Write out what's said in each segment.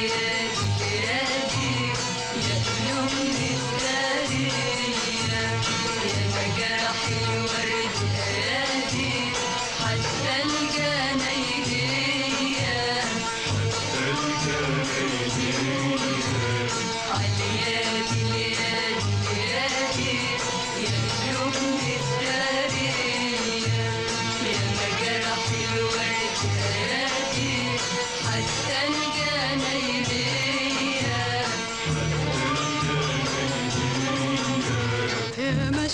Yeah, yeah.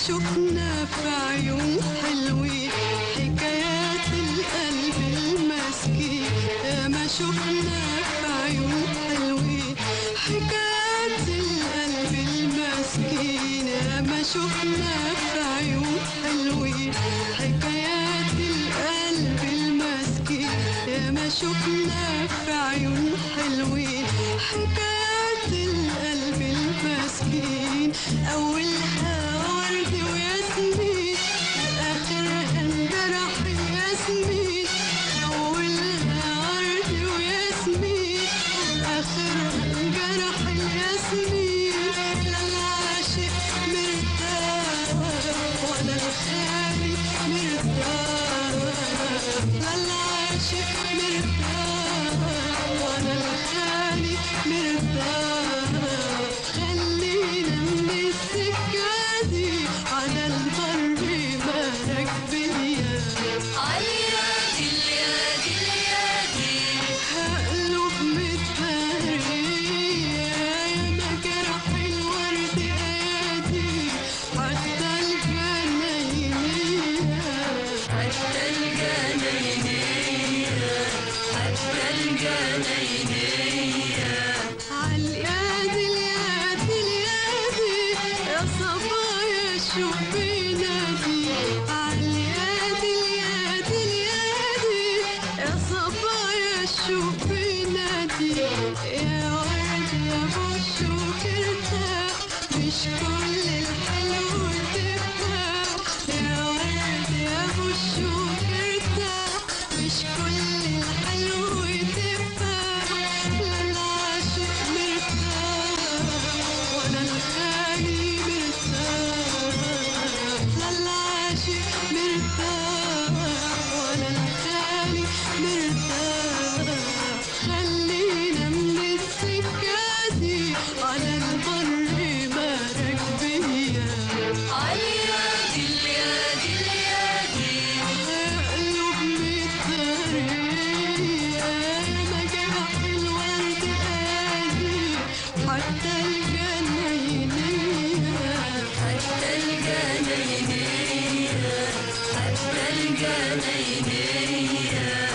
شفنا في عيون حلوين حكايات القلب المسكين. ما شفنا في عيون حلوين حكايات القلب المسكين. ما شفنا في عيون حلوين حكايات such open air aşkım حتى القى نينيا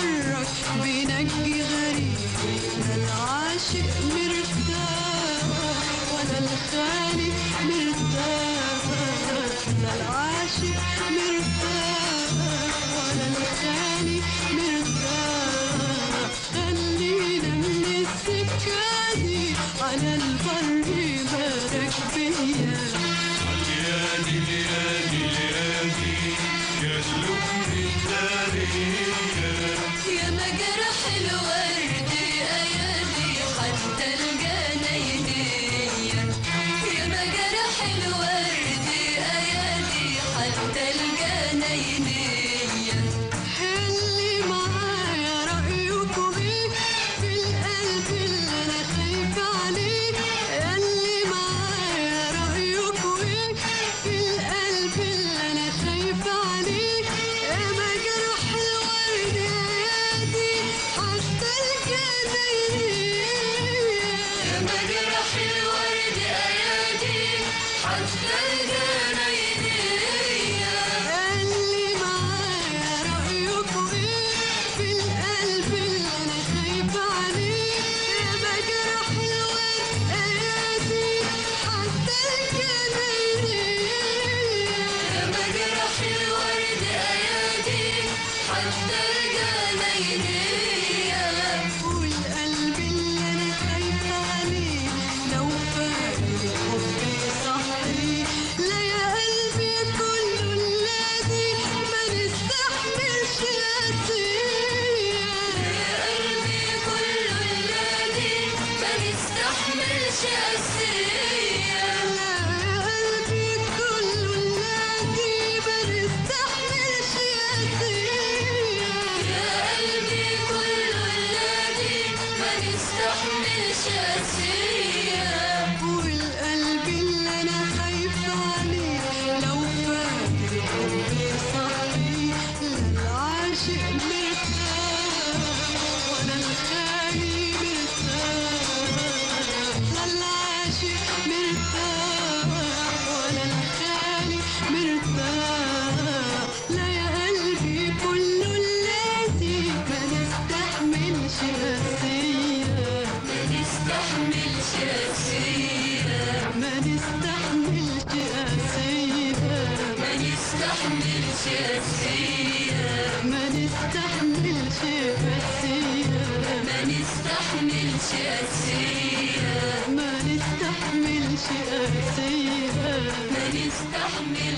بيحرك بينجي غريب لا العاشق مرتاح ولا الخالق مرتاح لا العاشق مرتاح saying it. Başka göleydi نستحملش قاسية ما نستحملش قاسية ما نستحملش